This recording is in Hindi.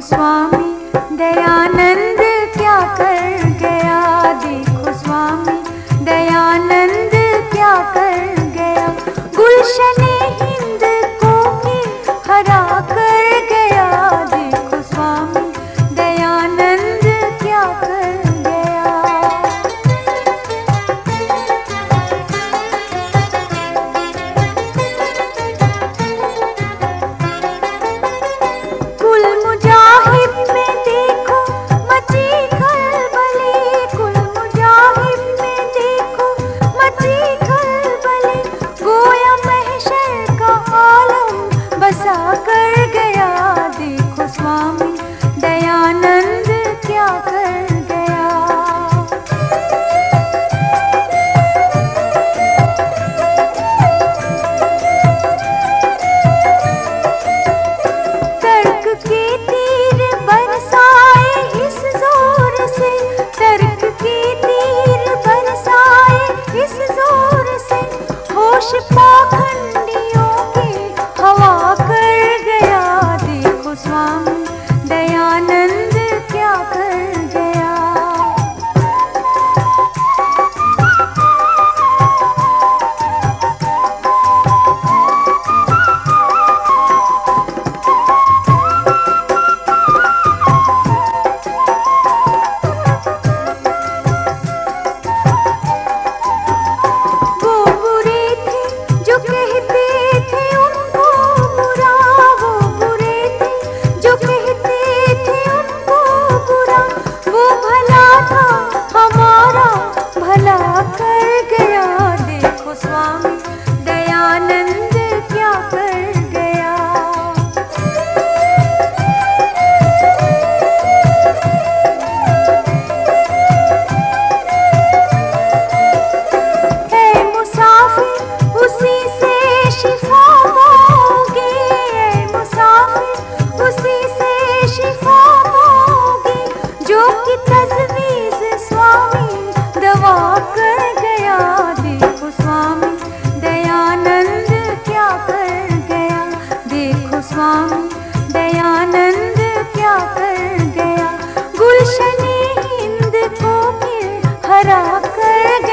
स्वामी दयानंद क्या कर Oxi, pô! तजवीज स्वामी दवा कर गया देखो स्वामी, दयानंद क्या कर गया? देखो स्वामी, दयानंद क्या कर गया? गुलशन हिंद को फिर हरा कर गया